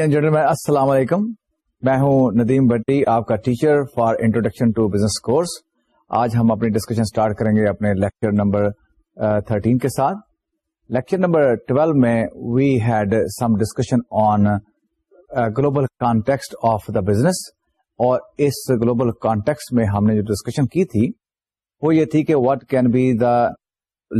And میں السلام علیکم میں ہوں ندیم بٹی آپ کا teacher for introduction to business course آج ہم اپنی ڈسکشن اسٹارٹ کریں گے اپنے لیکچر نمبر تھرٹین کے ساتھ لیکچر نمبر ٹویلو میں we had some discussion on global context of the business اور اس گلوبل کانٹیکس میں ہم نے جو ڈسکشن کی تھی وہ یہ تھی کہ what can be the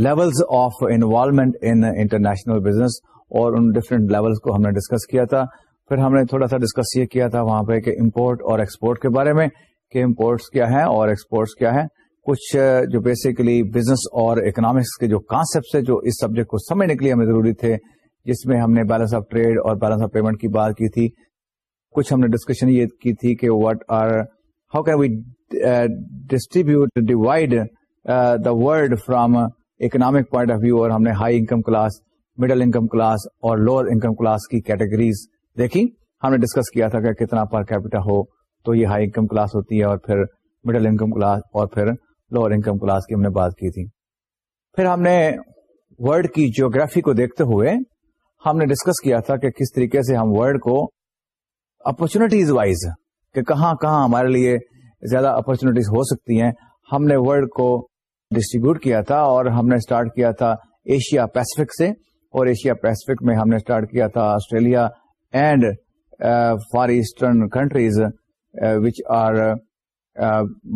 levels of involvement international business اور ان ڈفرنٹ لیولس کو ہم نے ڈسکس کیا تھا پھر ہم نے تھوڑا سا ڈسکس یہ کیا تھا وہاں پہ کہ امپورٹ اور ایکسپورٹ کے بارے میں کہ امپورٹس کیا ہے اور ایکسپورٹس کیا ہے کچھ جو بیسیکلی بزنس اور اکنامکس کے جو ہیں جو اس سبجیکٹ کو سمجھنے کے لیے ہمیں ضروری تھے جس میں ہم نے بیلنس آف ٹریڈ اور بیلنس آف پیمنٹ کی بات کی تھی کچھ ہم نے ڈسکشن یہ کی تھی کہ what are how can we distribute divide the world from economic point of view اور ہم نے high income class middle income class اور لوور انکم کلاس کی کیٹیگریز دیکھیں ہم نے ڈسکس کیا تھا کہ کتنا پر کیپیٹا ہو تو یہ ہائی انکم کلاس ہوتی ہے اور پھر مڈل انکم کلاس اور پھر لوور انکم کلاس کی ہم نے بات کی تھی پھر ہم نے ورڈ کی جیوگرافی کو دیکھتے ہوئے ہم نے ڈسکس کیا تھا کہ کس طریقے سے ہم ورڈ کو اپرچونیٹیز وائز کہ کہاں کہاں ہمارے لیے زیادہ اپرچونیٹیز ہو سکتی ہیں ہم نے ورڈ کو ڈسٹریبیوٹ کیا تھا اور ہم نے اسٹارٹ کیا تھا ایشیا پیسفک سے اور ایشیا پیسفک میں ہم نے اسٹارٹ کیا تھا Australia and far eastern countries which are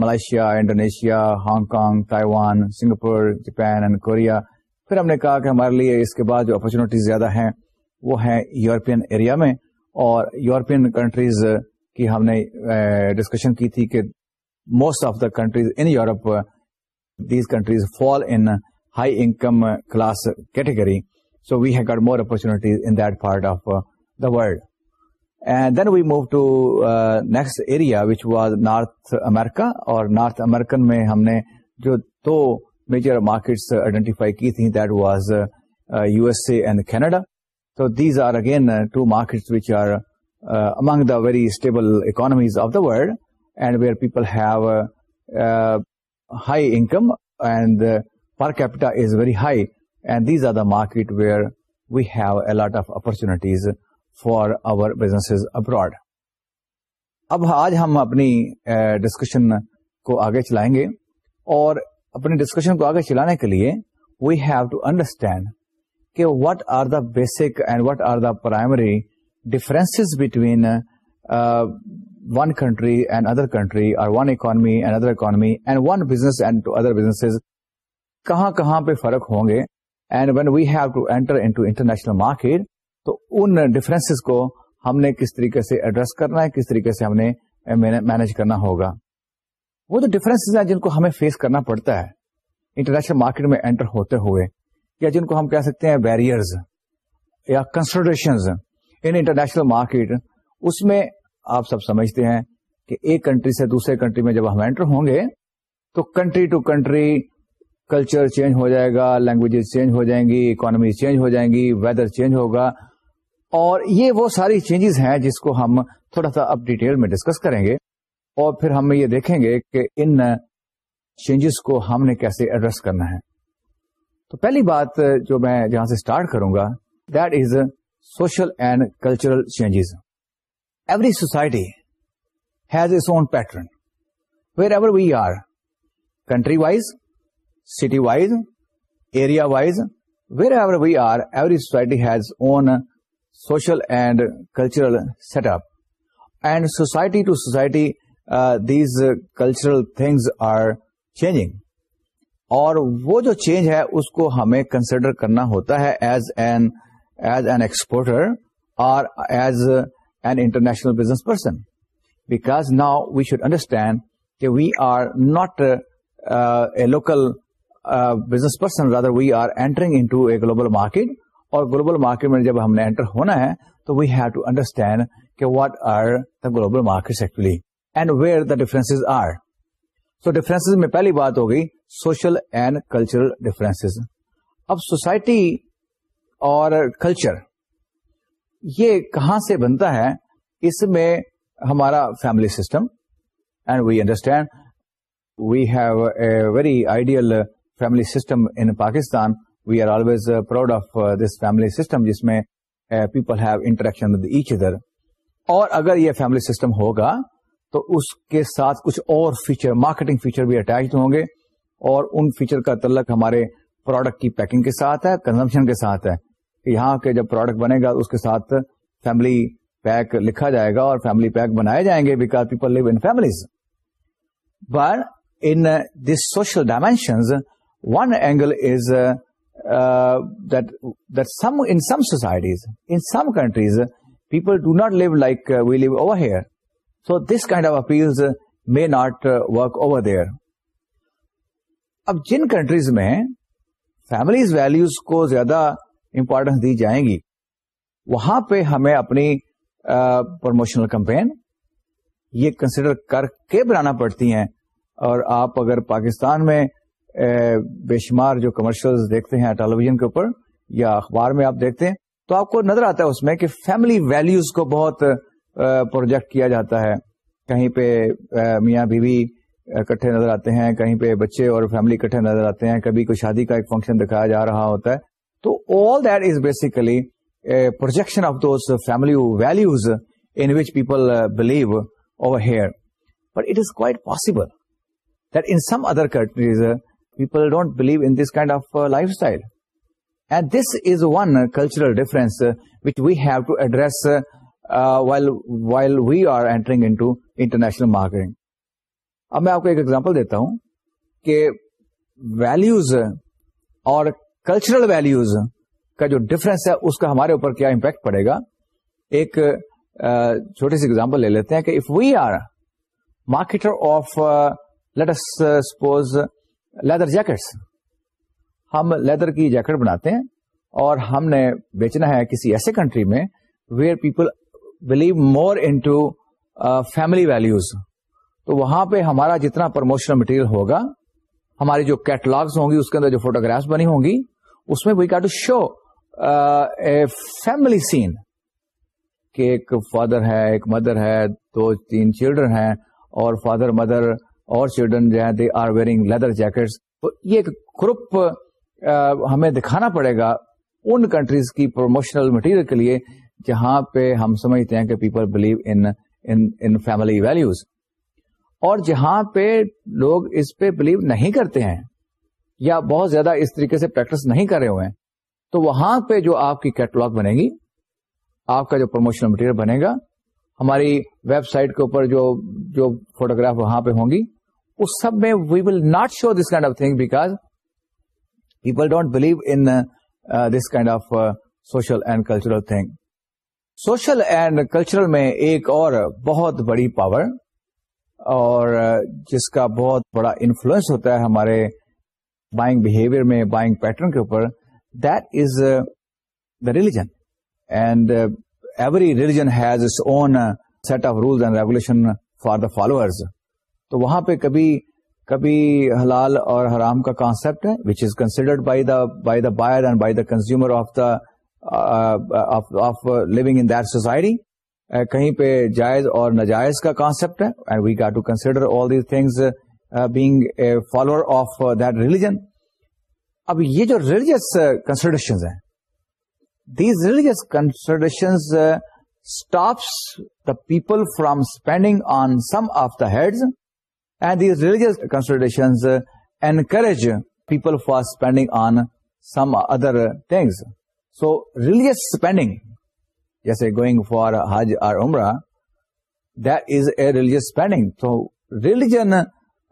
Malaysia Indonesia Hong Kong Taiwan Singapore Japan Korea پھر ہم نے کہا کہ ہمارے لیے اس کے بعد جو اپرچونیٹیز زیادہ ہیں وہ ہیں یورپین ایریا میں اور یورپین کنٹریز کی ہم نے ڈسکشن کی تھی کہ most of the countries in Europe these countries fall in high income class category so we have got more opportunities in that part of world and then we move to next area which was North America اور North American میں ہم نے جو دو major markets identify کی تھیں those U S A and Canada تو these are again two markets which are among the very stable economies of the world and where people have high income and per capita is very high and these are the market where we have a lot of opportunities for our business abroad اب آج ہم اپنی discussion کو آگے چلائیں گے اور اپنی ڈسکشن کو آگے چلانے کے لیے وی ہیو ٹو انڈرسٹینڈ کہ what are the basic and what are the primary difference between one country and other country اور one economy and other economy and one business and to other business کہاں کہاں پہ فرق ہوں گے and when we have to enter into international market تو ان difference کو ہم نے کس طریقے سے ایڈریس کرنا ہے کس طریقے سے ہم نے مینج کرنا ہوگا وہ جو ڈفرینس ہیں جن کو ہمیں فیس کرنا پڑتا ہے انٹرنیشنل مارکیٹ میں انٹر ہوتے ہوئے یا جن کو ہم کہہ سکتے ہیں بیریئرز یا کنسٹریشنز ان انٹرنیشنل مارکیٹ اس میں آپ سب سمجھتے ہیں کہ ایک کنٹری سے دوسرے کنٹری میں جب ہم انٹر ہوں گے تو country to country culture change ہو جائے گا لینگویجز چینج ہو جائیں گی اکانومی چینج ہو جائیں گی ویدر چینج ہوگا اور یہ وہ ساری چینجز ہیں جس کو ہم تھوڑا سا اب ڈیٹیل میں ڈسکس کریں گے اور پھر ہم یہ دیکھیں گے کہ ان چینجز کو ہم نے کیسے ایڈریس کرنا ہے تو پہلی بات جو میں جہاں سے اسٹارٹ کروں گا that is social and cultural changes every society has its own pattern wherever we are country wise city wise area wise wherever we are every society has own social and cultural set up and society to society these cultural things are change اور وہ جو change ہے اس کو ہمیں consider کرنا ہوتا ہے business person because now we should understand کہ we are not a local business person rather we are entering into a global market اور گلوبل مارکیٹ میں جب ہم نے انٹر ہونا ہے تو وی ہیو ٹو انڈرسٹینڈ کہ what are the global market actually and where the difference are so difference میں پہلی بات ہو گئی سوشل اینڈ کلچرل ڈفرینس اب سوسائٹی اور کلچر یہ کہاں سے بنتا ہے اس میں ہمارا family system and we understand we have a very ideal family system in Pakistan we are always proud of this family system جس میں people have interaction with each other اور اگر یہ فیملی سسٹم ہوگا تو اس کے ساتھ کچھ اور فیچر مارکیٹنگ فیچر بھی اٹیچڈ ہوں گے اور ان فیچر کا تعلق ہمارے پروڈکٹ کی پیکنگ کے ساتھ ہے کنزمپشن کے ساتھ ہے یہاں کے جب پروڈکٹ بنے گا اس کے ساتھ فیملی پیک لکھا جائے گا اور فیملی پیک بنائے جائیں گے because people live in families but in this social dimensions one angle is societies in some countries people do not live like we so here so this kind of appeals may not work over there اب جن countries میں families values کو زیادہ importance دی جائیں گی وہاں پہ ہمیں اپنی پروموشنل کمپین یہ کنسیڈر کر کے بنانا پڑتی ہیں اور آپ اگر پاکستان میں بے شمار جو کمرشل دیکھتے ہیں ٹیلی ویژن کے اوپر یا اخبار میں آپ دیکھتے ہیں تو آپ کو نظر آتا ہے اس میں کہ فیملی ویلوز کو بہت پروجیکٹ کیا جاتا ہے کہیں پہ میاں بیوی اکٹھے نظر آتے ہیں کہیں پہ بچے اور فیملی کٹھے نظر آتے ہیں کبھی کوئی شادی کا ایک فنکشن دکھایا جا رہا ہوتا ہے تو all that is basically projection of those family values in which people believe over here but it is quite possible that in some other countries people don't believe in this kind of life style and this is one cultural difference we have to address we are entering international market اب میں آپ کو ایک example دیتا ہوں کہ values اور cultural values کا جو ڈفرینس ہے اس کا ہمارے اوپر کیا امپیکٹ پڑے گا ایک چھوٹی سی ایگزامپل لے لیتے ہیں کہ if we are marketer of let suppose leather jackets ہم لیدر کی جیکٹ بناتے ہیں اور ہم نے بیچنا ہے کسی ایسے کنٹری میں where people believe more in family values تو وہاں پہ ہمارا جتنا پروموشنل مٹیریل ہوگا ہماری جو کیٹلاگس ہوں گی اس کے اندر جو فوٹوگرافس بنی ہوں گی اس میں we got to show a family scene کہ ایک فادر ہے ایک مدر ہے دو تین چلڈرن ہیں اور فادر مدر اور چلڈرن جو ہے they are wearing leather jackets یہ ایک گروپ ہمیں دکھانا پڑے گا ان کنٹریز کی پروموشنل مٹیریل کے لیے جہاں پہ ہم سمجھتے ہیں کہ people believe in family values اور جہاں پہ لوگ اس پہ بلیو نہیں کرتے ہیں یا بہت زیادہ اس طریقے سے پریکٹس نہیں کر رہے ہوئے ہیں تو وہاں پہ جو آپ کی کیٹلاگ بنے گی آپ کا جو پروموشنل مٹیریل بنے گا ہماری ویب سائٹ کے اوپر جو جو فوٹوگراف وہاں پہ ہوں گی اس سب میں we will not show this kind of thing because people don't believe in this kind of social and cultural thing social and cultural میں ایک اور بہت بڑی پاور اور uh, جس کا بہت بڑا انفلوئنس ہوتا ہے ہمارے بائنگ بہیویئر میں بائنگ پیٹرن کے اوپر that is the religion and every religion has its own set of rules and regulation for the followers تو وہاں پہ کبھی کبھی حلال اور حرام کا کانسیپٹ ہے which is considered by the by the buyer and by the consumer of the of living in that society کہیں پہ جائز اور نجائز کا کانسیپٹ ہے and we get to consider all these things being a follower of that religion اب یہ جو ریلیجس کنسیڈریشن uh, ہیں these religious consideration the people from spending on some of the heads and these religious considerations encourage people for spending on some other things. So religious spending, yes, going for Hajj or Umrah, that is a religious spending. So religion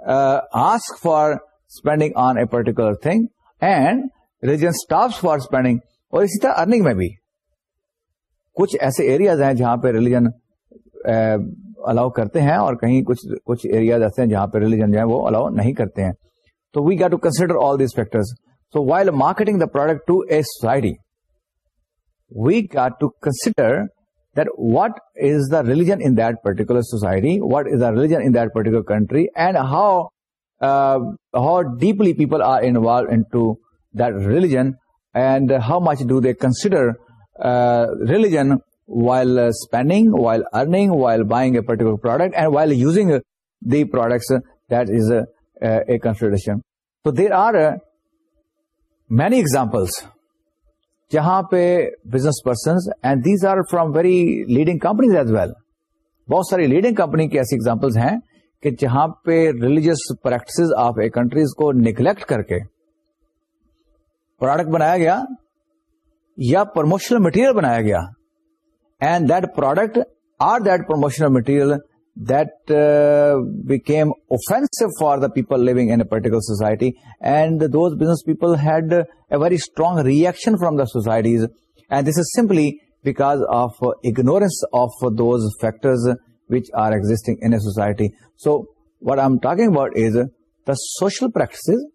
uh, asks for spending on a particular thing and religion stops for spending. اور اسی طرح earning میں بھی کچھ ایسے areas ہیں جہاں پہ ریلیجن الاؤ کرتے ہیں اور کہیں کچھ کچھ ایسے ہیں جہاں پہ ریلیجن جو ہے وہ الاؤ نہیں کرتے ہیں تو we get to to consider all these factor so while marketing the product a society we get to consider the particular society what is the particular country and how how deeply people are involve to religion and how much do they consider religion while spending while earning while buying a particular product and while using the products that is a So تو there are many examples جہاں پہ business persons and these are from very leading companies as well بہت ساری leading company کی ایسی examples ہیں کہ جہاں پہ religious practices of a countries کو نیگلیکٹ کر کے پروڈکٹ بنایا گیا یا پروموشنل مٹیریل بنایا گیا and that product or that promotional material that uh, became offensive for the people living in a particular society, and those business people had a very strong reaction from the societies, and this is simply because of ignorance of those factors which are existing in a society. So what I'm talking about is the social practices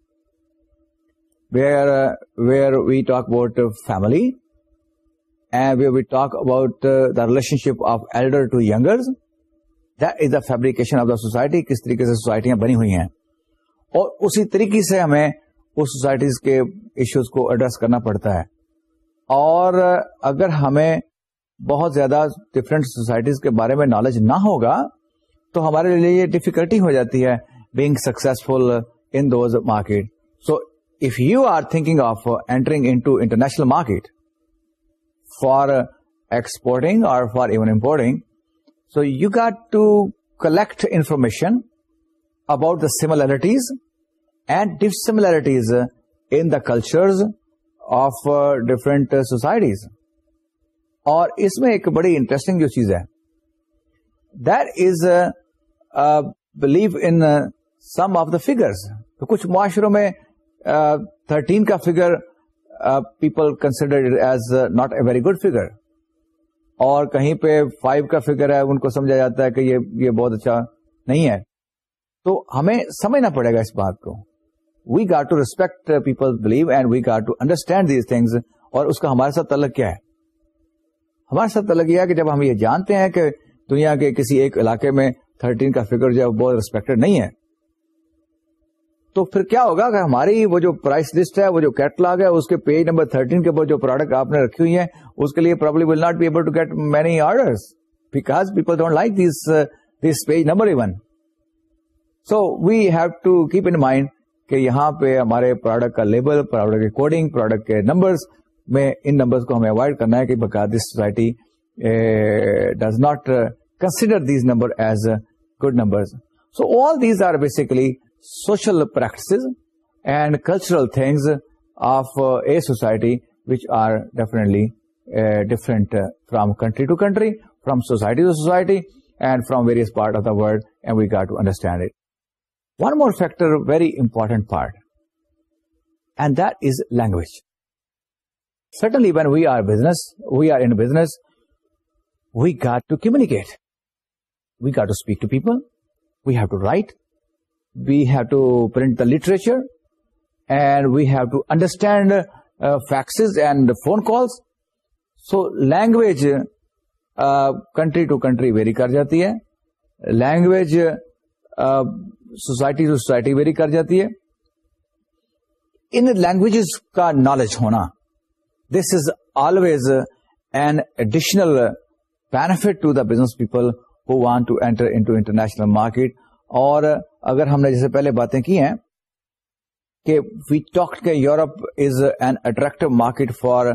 where we talk about family, and we will talk about the relationship of elder to youngers that is the fabrication of the society کس طریقے سے سوسائٹیاں بنی ہوئی ہیں اور اسی طریقے سے ہمیں اس سوسائٹیز کے ایشوز کو ایڈریس کرنا پڑتا ہے اور اگر ہمیں بہت زیادہ ڈفرینٹ سوسائٹیز کے بارے میں نالج نہ ہوگا تو ہمارے لیے یہ ڈیفیکلٹی ہو جاتی ہے being successful انارٹ so if you are thinking of entering into international market for exporting or for even importing so you get to collect information about the similarities and dissimilarities in the cultures of different societies اور اس میں ایک بڑی interesting جو چیز ہے is believe in some of the کچھ معاشروں میں تھرٹین کا figure people consider as not a very good figure اور کہیں پہ فائیو کا فگر ہے ان کو سمجھا جاتا ہے کہ یہ بہت اچھا نہیں ہے تو ہمیں سمجھنا پڑے گا اس بات کو we got to respect people believe and we got to understand these things اور اس کا ہمارے ساتھ تعلق کیا ہے ہمارے ساتھ تعلق یہ ہے کہ جب ہم یہ جانتے ہیں کہ دنیا کے کسی ایک علاقے میں تھرٹین کا فگر جو ہے بہت ریسپیکٹڈ نہیں ہے تو پھر کیا ہوگا کہ ہماری وہ جو پرائس لسٹ ہے وہ جو کیٹلاگ ہے اس کے پیج نمبر 13 کے اوپر جو پروڈکٹ آپ نے رکھی ہوئی ہے اس کے لیے probably will not be able to get many order because people don't like this this page number even so we have to keep in mind کہ یہاں پہ ہمارے پروڈکٹ کا لیبل پروڈکٹ کوڈنگ پروڈکٹ کے نمبر میں ان number کو ہمیں اوائڈ کرنا ہے کہ because this society does not consider these number as good number so all these are basically social practices and cultural things of uh, a society, which are definitely uh, different uh, from country to country, from society to society, and from various part of the world, and we got to understand it. One more factor, very important part, and that is language. Certainly when we are in business, we got to communicate. We got to speak to people. We have to write. We have to print the literature and we have to understand fax and phone calls so language country to country vary کر جاتی ہے language society to society vary کر جاتی ہے ان languages کا knowledge ہونا this is always and additional benefit to the business people who want to enter into international market اور اگر ہم نے جیسے پہلے باتیں کی ہیں کہ وی ٹاک کے Europe is an attractive market for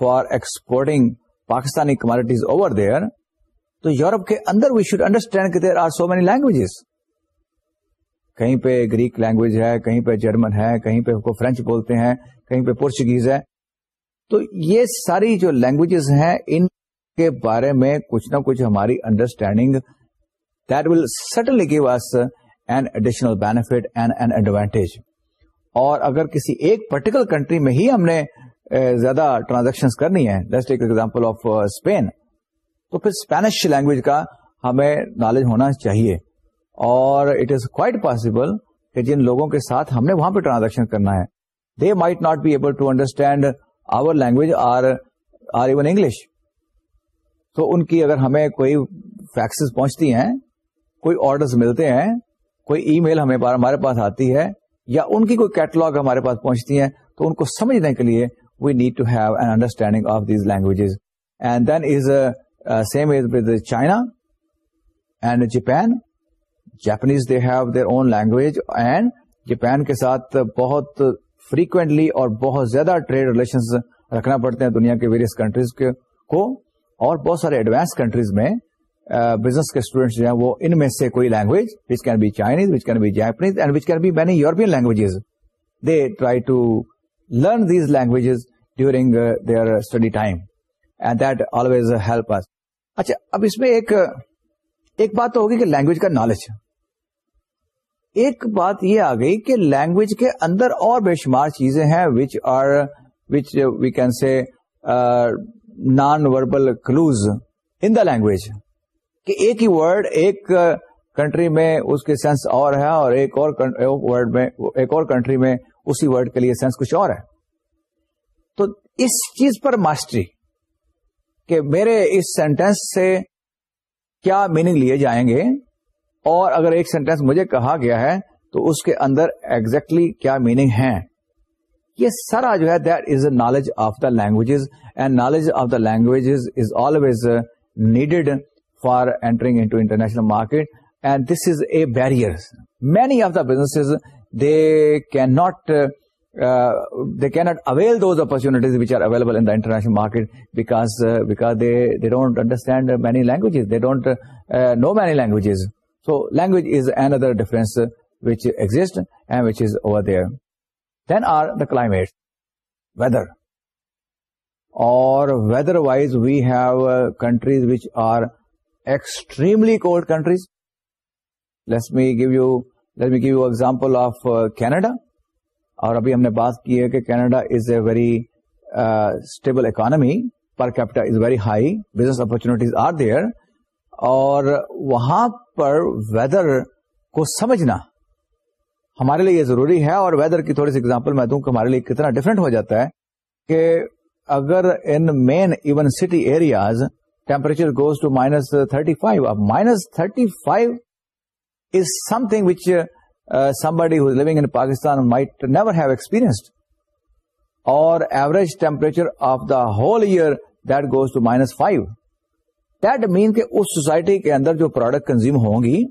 for exporting Pakistani commodities over there تو یورپ کے اندر وی شوڈ انڈرسٹینڈ کہ there are so many languages کہیں پہ گریک لینگویج ہے کہیں پہ جرمن ہے کہیں پہ کو فرینچ بولتے ہیں کہیں پہ پورچگیز ہے تو یہ ساری جو لینگویجز ہیں ان کے بارے میں کچھ نہ کچھ ہماری understanding that will certainly give us an benefit and advantage اور اگر کسی ایک پرٹیکولر کنٹری میں ہی ہم نے زیادہ ٹرانزیکشن کرنی ہے ٹیک ایگزامپل آف اسپین تو پھر اسپینش لینگویج کا ہمیں نالج ہونا چاہیے اور اٹ از کوائٹ پاسبل کہ جن لوگوں کے ساتھ ہم نے وہاں پہ ٹرانزیکشن کرنا ہے they might not be able to understand our language or or even English تو ان کی اگر ہمیں کوئی فیکس پہنچتی ہیں کوئی آرڈرز ملتے ہیں کوئی ای میل ہمیں ہمارے پاس آتی ہے یا ان کی کوئی کیٹلاگ ہمارے پاس پہنچتی ہیں تو ان کو سمجھنے کے لیے we need to have an understanding of these language and then is same as with China and Japan Japanese they have their own language and Japan کے ساتھ بہت فریکوینٹلی اور بہت زیادہ ٹریڈ ریلیشن رکھنا پڑتے ہیں دنیا کے ویریس کنٹریز کو اور بہت سارے ایڈوانس کنٹریز میں بزنس کے اسٹوڈینٹس جو ہیں وہ ان میں سے کوئی language which can be Chinese which can be Japanese and which can be many European languages they try to learn these languages during their study time and that always help us اچھا اب اس میں ایک ایک بات تو ہوگی کہ language کا نالج ایک بات یہ آ گئی کہ لینگویج کے اندر اور بے شمار چیزیں ہیں which are which we can say non verbal clues in the language کہ ایک ہی ورڈ ایک کنٹری میں اس کے سینس اور ہے اور ایک اور ورڈ میں ایک اور کنٹری میں اسی ورڈ کے لیے سینس کچھ اور ہے تو اس چیز پر ماسٹری کہ میرے اس سینٹینس سے کیا میننگ لیے جائیں گے اور اگر ایک سینٹینس مجھے کہا گیا ہے تو اس کے اندر ایگزیکٹلی exactly کیا میننگ ہے یہ سارا جو ہے that is a knowledge of the languages and knowledge of the languages is always needed for entering into international market, and this is a barrier. Many of the businesses, they cannot uh, uh, avail those opportunities which are available in the international market because uh, they don't understand many languages. They don't know many languages. So language is another difference which exists and which is over there. Then are the climate, weather. Or weather-wise, we have countries which are extremely cold countries لیسمیسمی give you example of Canada اور ابھی ہم نے بات کی ہے کہ Canada is a very stable economy per capita is very high business opportunities are there اور وہاں پر ویدر کو سمجھنا ہمارے لیے یہ ضروری ہے اور ویدر کی تھوڑی سی ایگزامپل میں دوں کہ ہمارے لیے کتنا ڈفرینٹ ہو جاتا ہے کہ اگر in main even city areas temperature goes to minus thirty five minus thirty five is something which some بڈیستان may never have experienced or average temperature of the whole year that goes to minus five that mean کہ اس society کے اندر جو product consume ہوں گی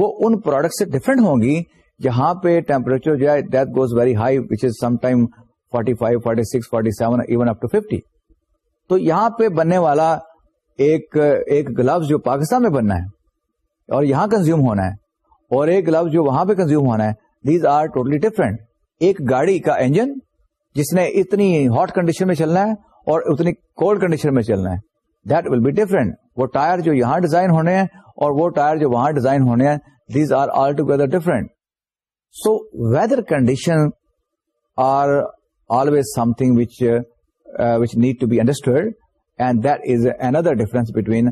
وہ ان product سے different ہوں گی جہاں پہ ٹیمپریچر جو ہے that goes very high which is some time forty five forty six forty seven even up to fifty تو یہاں پہ بننے والا ایک ایک گلوز جو پاکستان میں بننا ہے اور یہاں کنزیوم ہونا ہے اور ایک گلوز جو وہاں پہ کنزیوم ہونا ہے دیز آر ٹوٹلی ڈفرنٹ ایک گاڑی کا انجن جس نے اتنی ہاٹ کنڈیشن میں چلنا ہے اور اتنی کولڈ کنڈیشن میں چلنا ہے دیٹ ول بی ڈفرینٹ وہ ٹائر جو یہاں ڈیزائن ہونے ہیں اور وہ ٹائر جو وہاں ڈیزائن ہونے ہیں these are all together different so weather condition are always something which which need to be understand and that is another difference between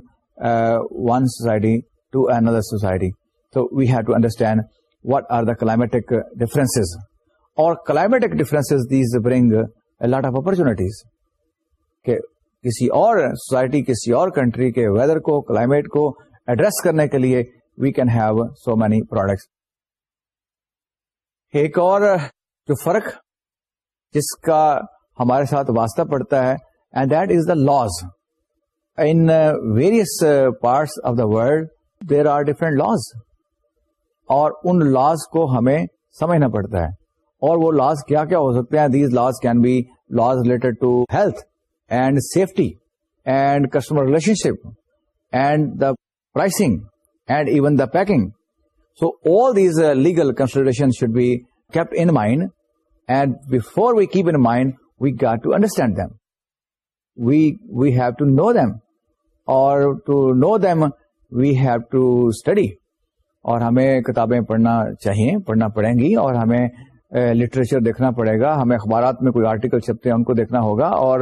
one society to another society تو we have to understand what are the climatic difference اور climatic difference these bring lot of opportunities. کہ کسی اور society کسی اور country کے weather کو climate کو ایڈریس کرنے کے لیے we can have so many products ایک اور جو فرق جس کا ہمارے ساتھ واسطہ پڑتا ہے and does the laws in various parts of the world there are different laws اور ان لاز کو ہمیں سمجھنا پڑتا ہے اور وہ لاز کیا کیا ہو سکتے ہیں these laws can be laws related to health and safety and customer relationship and the pricing and even the packing so all these legal consideration should be kept in mind and before we keep in mind we get to understand them we have to know them or to know them we have to study اور ہمیں کتابیں پڑھنا چاہیے پڑھنا پڑیں گی اور ہمیں لٹریچر دیکھنا پڑے گا ہمیں اخبارات میں کوئی آرٹیکل چھپتے ہیں ان کو دیکھنا ہوگا اور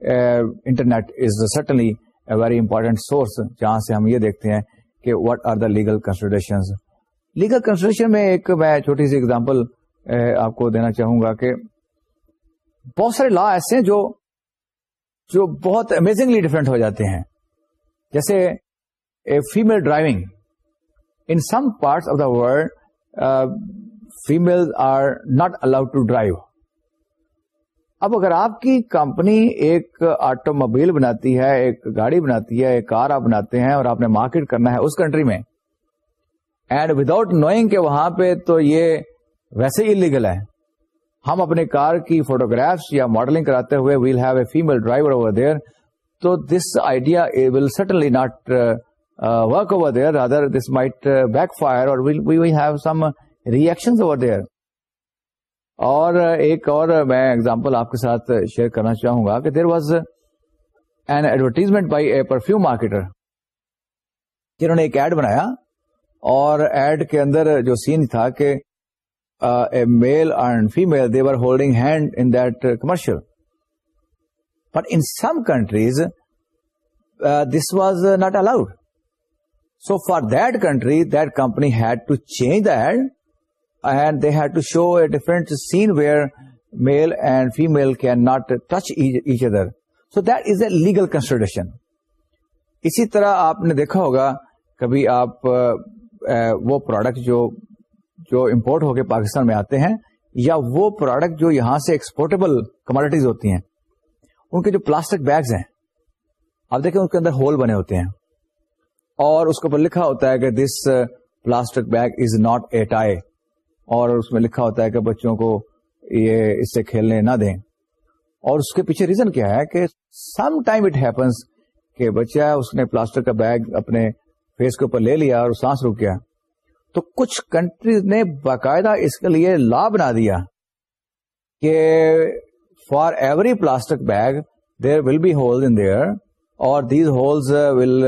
internet is certainly a very important source جہاں سے ہم یہ دیکھتے ہیں کہ what are the legal consideration legal consideration میں ایک میں چھوٹی سی اگزامپل آپ کو دینا چاہوں گا کہ بہت سارے لا ایسے ہیں جو جو بہت امیزنگلی ڈفرینٹ ہو جاتے ہیں جیسے female driving in some parts of the world female are not allowed to drive اب اگر آپ کی کمپنی ایک آٹو موبائل بناتی ہے ایک گاڑی بناتی ہے ایک کار آپ بناتے ہیں اور آپ نے مارکیٹ کرنا ہے اس کنٹری میں اینڈ وداؤٹ نوئنگ کہ وہاں پہ تو یہ ویسے ہی انلیگل ہے ہم اپنے کار کی فوٹوگرافس یا ماڈلنگ کراتے ہوئے we'll have a female driver over there تو this idea will certainly not work over there this might backfire اور uh, ایک اور uh, میں ایگزامپل آپ کے ساتھ شیئر کرنا چاہوں گا کہ there was an advertisement by a perfume marketer جنہوں نے ایک ایڈ بنایا اور ایڈ کے اندر جو سین تھا کہ male and female they were holding hand in commercial but in some countries this was not allowed so for country company had to change them and they had to show a different scene where male and female can not touch each other so that is a legal consideration اسی طرح آپ نے دیکھا ہوگا کبھی آپ uh, uh, وہ product جو جو امپورٹ ہو کے پاکستان میں آتے ہیں یا وہ پروڈکٹ جو یہاں سے ایکسپورٹیبل کموڈیٹیز ہوتی ہیں ان کے جو پلاسٹک بیگز ہیں آپ دیکھیں اس کے اندر ہول بنے ہوتے ہیں اور اس کے اوپر لکھا ہوتا ہے کہ this plastic bag is not a toy اور اس میں لکھا ہوتا ہے کہ بچوں کو یہ اس سے کھیلنے نہ دیں اور اس کے پیچھے ریزن کیا ہے کہ سم ٹائم اٹ ہیپنس کہ بچہ اس نے پلاسٹک کا بیگ اپنے فیس کے اوپر لے لیا اور سانس رک گیا تو کچھ کنٹریز نے باقاعدہ اس کے لیے لا بنا دیا کہ for every plastic bag there will be hole these holes will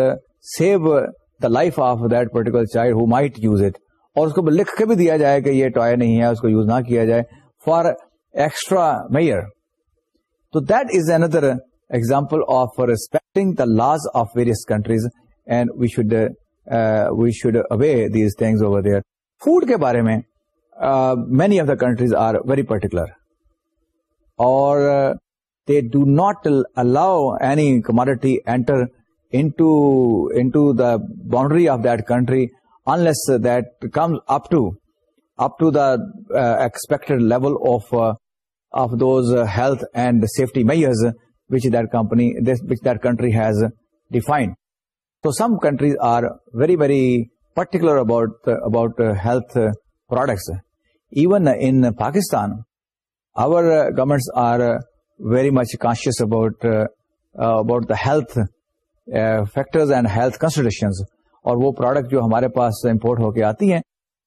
save the life of that particular child who might use it اور اس کو لکھ کے بھی دیا جائے کہ یہ ٹوائے نہیں ہے اس کو یوز نہ کیا جائے فار ایکسٹرا میئر تو that is another example of respecting the laws of various countries and we should we should obey these things over there food کے بارے میں many of the countries are very particular اور they do not allow any commodity enter boundary of uh, unless uh, uh, uh, level up to of those level of of those health and safety measures which which company country has defined تو some countries are very very particular about about health products even in Pakistan our government are very much conscious about about the health factors and health فیکٹرشن اور وہ product جو ہمارے پاس import ہو کے آتی ہیں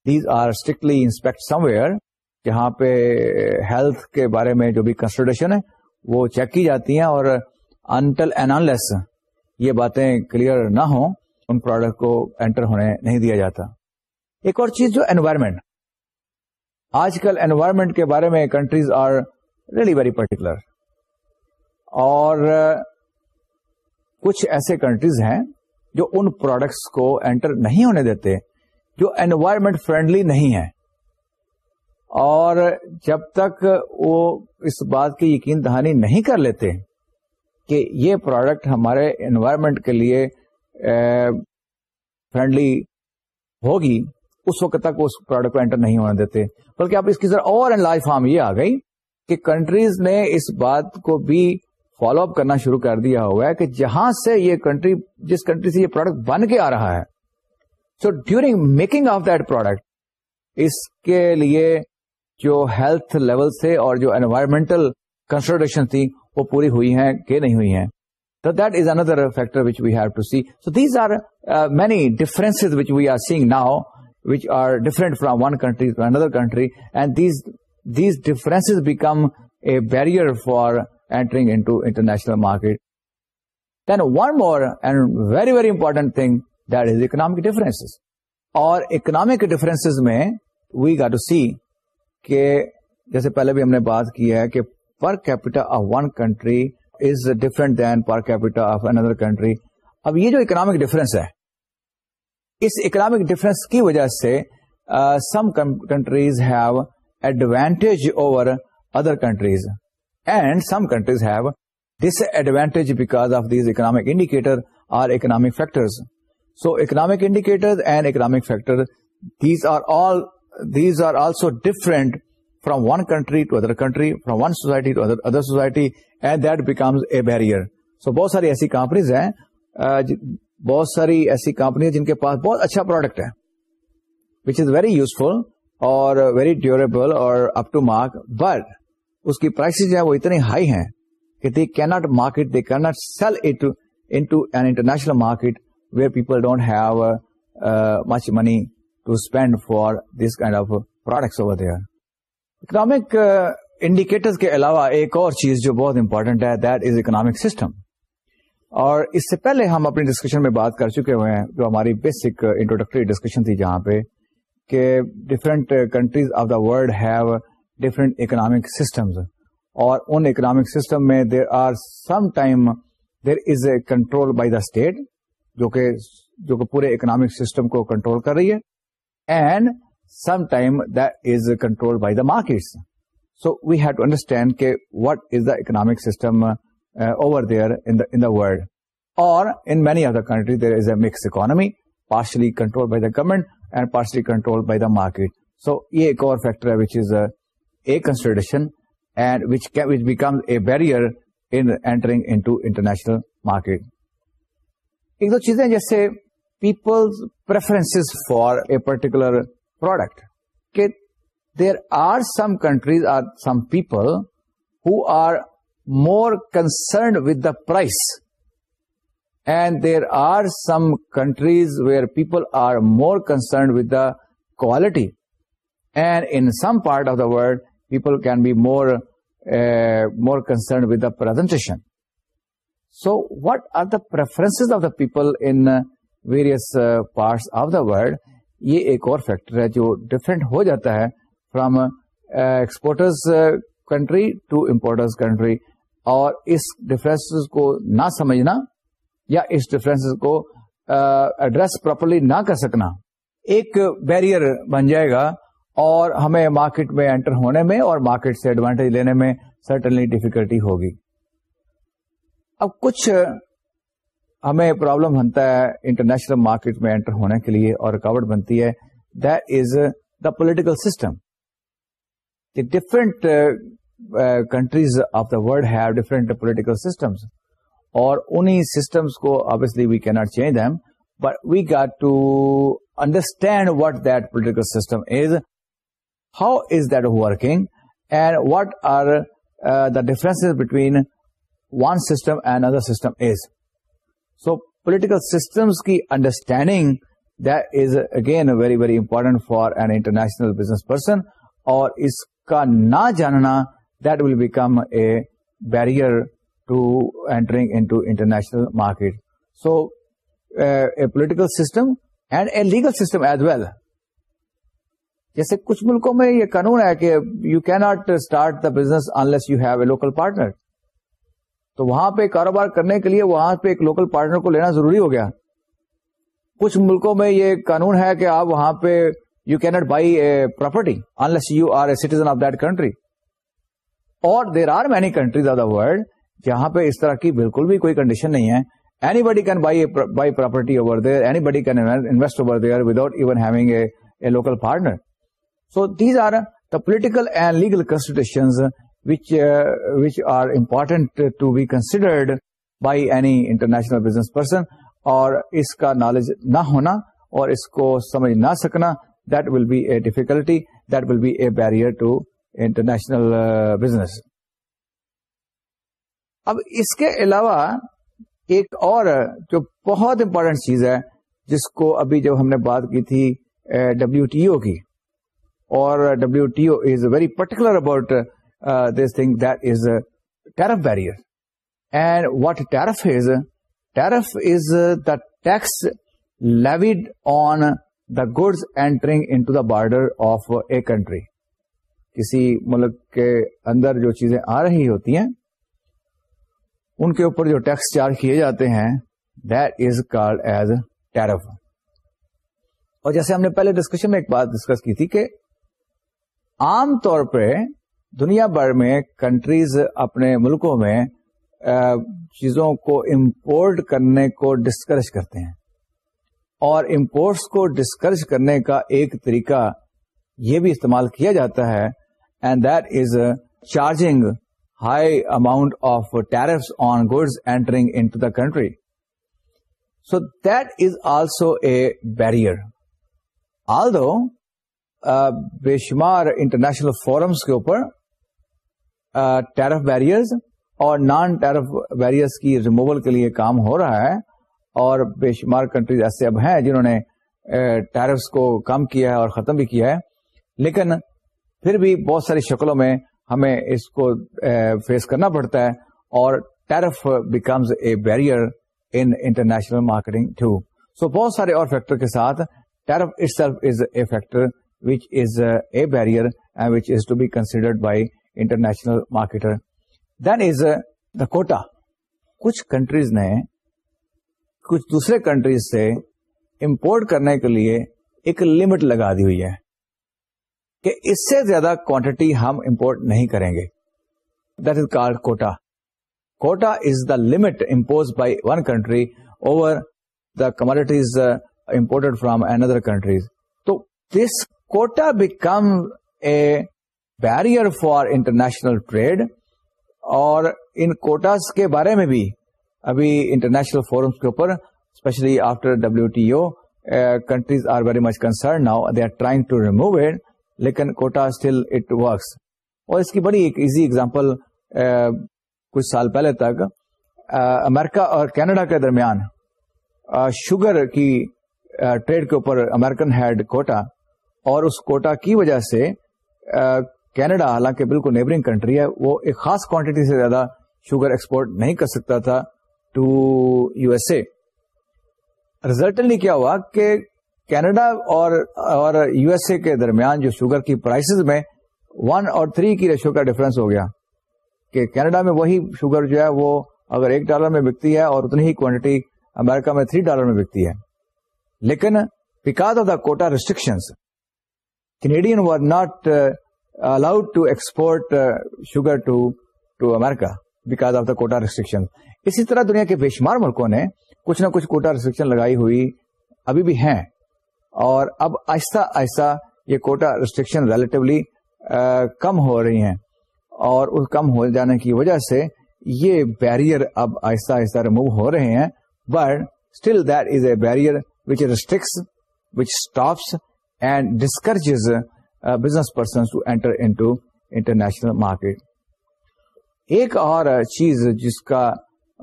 these are strictly inspect somewhere جہاں پہ health کے بارے میں جو بھی کنسیڈریشن ہے وہ چیک کی جاتی ہیں اور انٹل اینالس یہ باتیں کلیئر نہ ہوں ان پروڈکٹ کو انٹر ہونے نہیں دیا جاتا ایک اور چیز جو انوائرمنٹ آج کل انوائرمنٹ کے بارے میں countries are really very particular اور کچھ ایسے کنٹریز ہیں جو ان پروڈکٹس کو انٹر نہیں ہونے دیتے جو انوائرمنٹ فرینڈلی نہیں ہے اور جب تک وہ اس بات کی یقین دہانی نہیں کر لیتے کہ یہ پروڈکٹ ہمارے انوائرمنٹ کے لیے فرینڈلی ہوگی اس وقت تک اس پروڈکٹ کو انٹر نہیں ہونا دیتے بلکہ آپ اس کی ذرا اور لائف فارم یہ آ گئی کہ کنٹریز نے اس بات کو بھی فالو اپ کرنا شروع کر دیا ہوا ہے کہ جہاں سے یہ کنٹری جس کنٹری سے یہ پروڈکٹ بن کے آ رہا ہے so during making of that product اس کے لیے جو ہیلتھ لیول تھے اور جو انوائرمنٹل کنسلڈریشن تھی وہ پوری ہوئی ہیں کہ نہیں ہوئی ہیں تو that is another factor which we have to see so these are many difference which we are seeing now which are different from one country to another country and these these difference become a barrier for entering in to international market then one more and very very important thing that is economic difference اور economic difference میں وی got to see کہ جیسے پہلے بھی ہم نے بات کی ہے کہ per capita of one country is different than per capita of another country اب یہ جو اکنامک ڈفرنس ہے اس اکنامک ڈفرنس کی وجہ سے some countries have advantage over other countries and some countries have disadvantage because of these economic indicator or economic factor so economic indicator and economic factor these are all these are also different from one country to other country from one society to other other society and that becomes a barrier so بہت ساری ایسی companies ہیں جی، بہت ساری ایسی company جن کے پاس بہت اچھا پروڈکٹ ویری یوزفل اور ویری ڈیوریبل اور اپٹو مارک بٹ اس کی پرائس جو ہے وہ اتنے ہائی ہیں کہ د کی not market they can not sell it to an international market where people don't have much money to spend for this kind of product economic indicators uh, کے علاوہ ایک اور چیز جو بہت امپورٹنٹ ہے دیٹ از اکنامک سسٹم اور اس سے پہلے ہم اپنی ڈسکشن میں بات کر چکے ہوئے ہیں جو ہماری بیسک انٹروڈکٹری ڈسکشن تھی جہاں پہ کہ different countries of the world have different economic systems اور ان اکنامک سسٹم میں there are some time there is a control by the state جو کہ جو کہ پورے اکنامک سسٹم کو کنٹرول کر رہی ہے and some time this control by the market so we have to understand کہ what is the economic system over there in the world اور in many other country there is a mix economy partially control by the government and partially control by the market so یہ ایک اور factor ہے which is a consideration and which which becomes a barrier in entering international market ایک دو چیزیں جیسے peoples preference for a particular product. Okay, there are some countries or some people who are more concerned with the price, and there are some countries where people are more concerned with the quality, and in some part of the world people can be more uh, concerned with the presentation. So what are the preferences of the people in various uh, parts of the world? یہ ایک اور factor ہے جو different ہو جاتا ہے from exporters country to importers country اور اس ڈفرینس کو نہ سمجھنا یا اس ڈفرینس کو ایڈریس uh, پراپرلی نہ کر سکنا ایک بیریئر بن جائے گا اور ہمیں مارکیٹ میں انٹر ہونے میں اور مارکیٹ سے ایڈوانٹیج لینے میں سرٹنلی ڈیفیکلٹی ہوگی اب کچھ uh, ہمیں پرابلم بنتا ہے انٹرنیشنل مارکیٹ میں انٹر ہونے کے لیے اور رکاوٹ بنتی ہے that is the political system the different countries of the world have different political systems اور انہیں سسٹمس کو obviously we can not change them but we get to understand what political system is how is that working and what are the difference between one system and other system is so political systems کی understanding that is again very very important for an international business person اور اس کا نہ جاننا that will become a barrier to entering into international market so a political system and a legal system as well جیسے کچھ ملکوں میں یہ قانون ہے کہ you can't start the business unless you have a local partner تو وہاں پہ کاروبار کرنے کے لیے وہاں پہ ایک لوکل پارٹنر کو لینا ضروری ہو گیا کچھ ملکوں میں یہ قانون ہے کہ آپ وہاں پہ you can't property unless you are a citizen of that country اور there are many countries of the world جہاں پہ اس طرح کی بالکل بھی کوئی کنڈیشن نہیں ہے anybody can buy buy property over there anybody can invest over there without even having a local partner so these are the political and legal constitution which are important to be considered by any international business person اور اس کا knowledge نہ ہونا اور اس کو سمجھ نہ سکنا that will be a difficulty that will be a barrier to international business اب اس کے علاوہ ایک اور جو بہت امپورٹنٹ چیز ہے جس کو ابھی جب ہم نے بات کی تھی ڈبلو ٹی او کی اور W T O is very particular about this thing this tariff barrier and what tariff is tariff is the tax levied on the entering entering in border of a country کسی ملک کے اندر جو چیزیں آ رہی ہوتی ہیں ان کے اوپر جو ٹیکس چارج کیے جاتے ہیں دیٹ از ایز ٹیرف اور جیسے ہم نے پہلے ڈسکشن میں ایک بات ڈسکس کی تھی کہ عام طور پہ دنیا بھر میں کنٹریز اپنے ملکوں میں چیزوں کو امپورٹ کرنے کو ڈسکرج کرتے ہیں اور امپورٹس کو ڈسکرج کرنے کا ایک طریقہ یہ بھی استعمال کیا جاتا ہے and that is charging high amount of tariffs on goods entering into the country so that is also a barrier although بے شمار انٹرنیشنل فورمس کے اوپر ٹیرف بیریئرز اور نان ٹیرف بیریئرز کی ریموول کے لیے کام ہو رہا ہے اور بے شمار کنٹریز ایسے اب ہیں جنہوں نے ٹیرفس کو کم کیا ہے اور ختم بھی کیا ہے لیکن پھر بھی بہت ساری شکلوں میں ہمیں اس کو فیس کرنا پڑتا ہے اور tariff becomes a barrier in international marketing to so بہت سارے اور فیکٹر کے ساتھ tariff itself is a factor which is a and which is to be considered by international marketer then is the quota کچھ countries نے کچھ دوسرے countries سے امپورٹ کرنے کے لیے ایک لمٹ لگا دی ہوئی ہے کہ اس سے زیادہ کوانٹٹی ہم امپورٹ نہیں کریں گے that is called quota quota is the limit impose by one country over the commodities imported from another countries تو this quota become a barrier for international trade اور ان کوٹاز کے بارے میں بھی ابھی انٹرنیشنل فورمس کے اوپر specially after W T O countries are very much concern now they are trying to remove it لیکن کوٹا اسٹل اٹ ورکس اور اس کی بڑی ایک ایزی اگزامپل uh, کچھ سال پہلے تک امیرکا uh, اور کینیڈا کے درمیان شوگر uh, کی ٹریڈ کے اوپر امیرکن ہیڈ کوٹا اور اس کوٹا کی وجہ سے کینیڈا حالانکہ بالکل نیبرنگ کنٹری ہے وہ ایک خاص کوانٹٹی سے زیادہ شوگر ایکسپورٹ نہیں کر سکتا تھا to U S A resultantly کیا ہوا کہ کینیڈا اور یو ایس اے کے درمیان جو شوگر کی پرائسز میں ون اور تھری کی ریشو کا ڈفرنس ہو گیا کہ کینیڈا میں وہی شوگر جو ہے وہ اگر ایک ڈالر میں بکتی ہے اور اتنی ہی کوانٹٹی امیرکا میں تھری ڈالر میں بکتی ہے لیکن because of the quota restrictions Canadian not allowed to export شوگریکا because of the quota restriction اسی طرح دنیا کے بے شمار ملکوں نے کچھ نہ کچھ کوٹا ریسٹرکشن لگائی ہوئی ابھی بھی ہیں اور اب آہستہ آہستہ یہ کوٹا ریسٹرکشن ریلیٹولی کم ہو رہی ہیں اور اس کم ہو جانے کی وجہ سے یہ بیریئر اب آہستہ آہستہ ریموو ہو رہے ہیں but still that is a barrier which restricts which stops and discourages business person to enter in to international market ایک اور چیز جس کا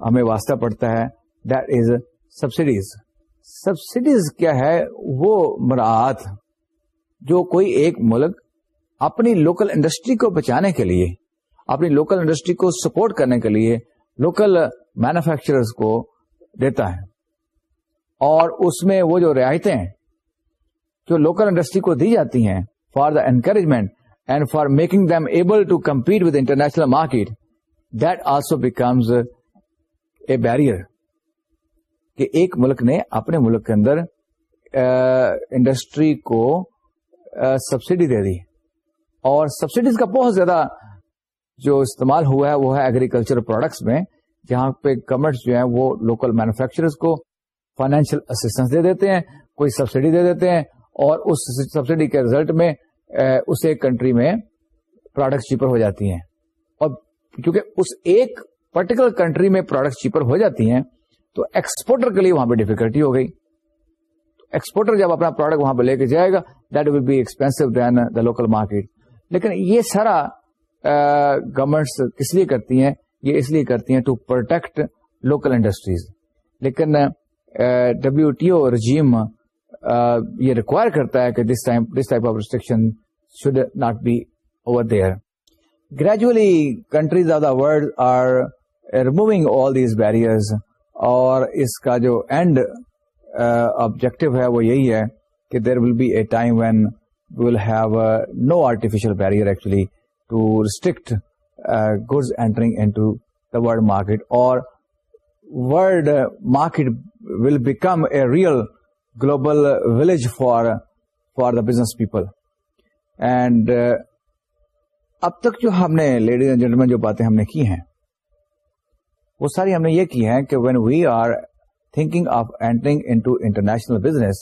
ہمیں واسطہ پڑتا ہے دیٹ از سبسڈیز سبسڈیز کیا ہے وہ مراعات جو کوئی ایک ملک اپنی لوکل انڈسٹری کو بچانے کے لیے اپنی لوکل انڈسٹری کو سپورٹ کرنے کے لیے لوکل مینوفیکچررز کو دیتا ہے اور اس میں وہ جو رعایتیں جو لوکل انڈسٹری کو دی جاتی ہیں for the encouragement and for making the them able to compete with international market that also becomes a barrier کہ ایک ملک نے اپنے ملک کے اندر انڈسٹری کو سبسڈی دے دی اور سبسڈیز کا بہت زیادہ جو استعمال ہوا ہے وہ ہے ایگریکلچر پروڈکٹس میں جہاں پہ گورمنٹ جو ہیں وہ لوکل مینوفیکچررز کو فائنینشیل اسسٹنس دے دیتے ہیں کوئی سبسڈی دے دیتے ہیں اور اس سبسڈی کے ریزلٹ میں اس ایک کنٹری میں پروڈکٹس چیپر ہو جاتی ہیں اور کیونکہ اس ایک پرٹیکولر کنٹری میں پروڈکٹس چیپر ہو جاتی ہیں تو ایکسپورٹر کے لیے وہاں پہ ڈیفیکلٹی ہو گئی ایکسپورٹر جب اپنا پروڈکٹ وہاں پہ لے کے جائے گا that will be expensive then the local market لیکن یہ سارا گورمنٹس کس لیے کرتی ہیں یہ اس لیے کرتی ہیں ٹو پروٹیکٹ لوکل انڈسٹریز لیکن ڈبلو ٹی او رجیم یہ ریکوائر کرتا ہے کہ this time this type of restriction should not be over there gradually countries of the world are removing all these barriers اور اس کا جو اینڈ آبجیکٹو uh, ہے وہ یہی ہے کہ there will be a time when will have no artificial barrier actually to restrict goods entering in to the market اور market will become a real global village for for the business people and اب تک جو ہم نے ladies and gentlemen جو باتیں ہم نے کی ہیں وہ ساری ہم نے یہ کی ہیں کہ when we are thinking of entering into international business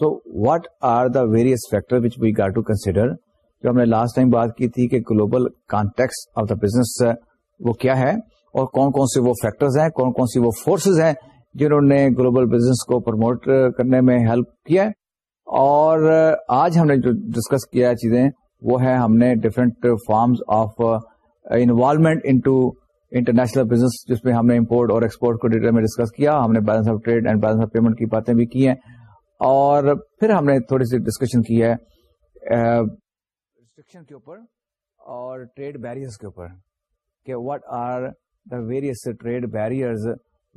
so what are the various factor which we got to consider جو ہم نے لاسٹ ٹائم بات کی تھی کہ global context of the business وہ کیا ہے اور کون کون سے وہ فیکٹرز ہیں کون کون سی وہ فورسز ہیں جنہوں نے گلوبل بزنس کو پروموٹ کرنے میں ہیلپ کیا اور آج ہم نے جو ڈسکس کیا چیزیں وہ ہے ہم نے different forms of involvement into international business جس میں ہم نے امپورٹ اور ایکسپورٹ کو ڈیٹیل میں ڈسکس کیا ہم نے balance of trade and balance of payment کی باتیں بھی کی ہیں اور پھر ہم نے تھوڑی سی ڈسکشن کی ہے ریسٹرکشن کے اوپر اور ٹریڈ بیریئرز کے اوپر کہ what are the various trade barriers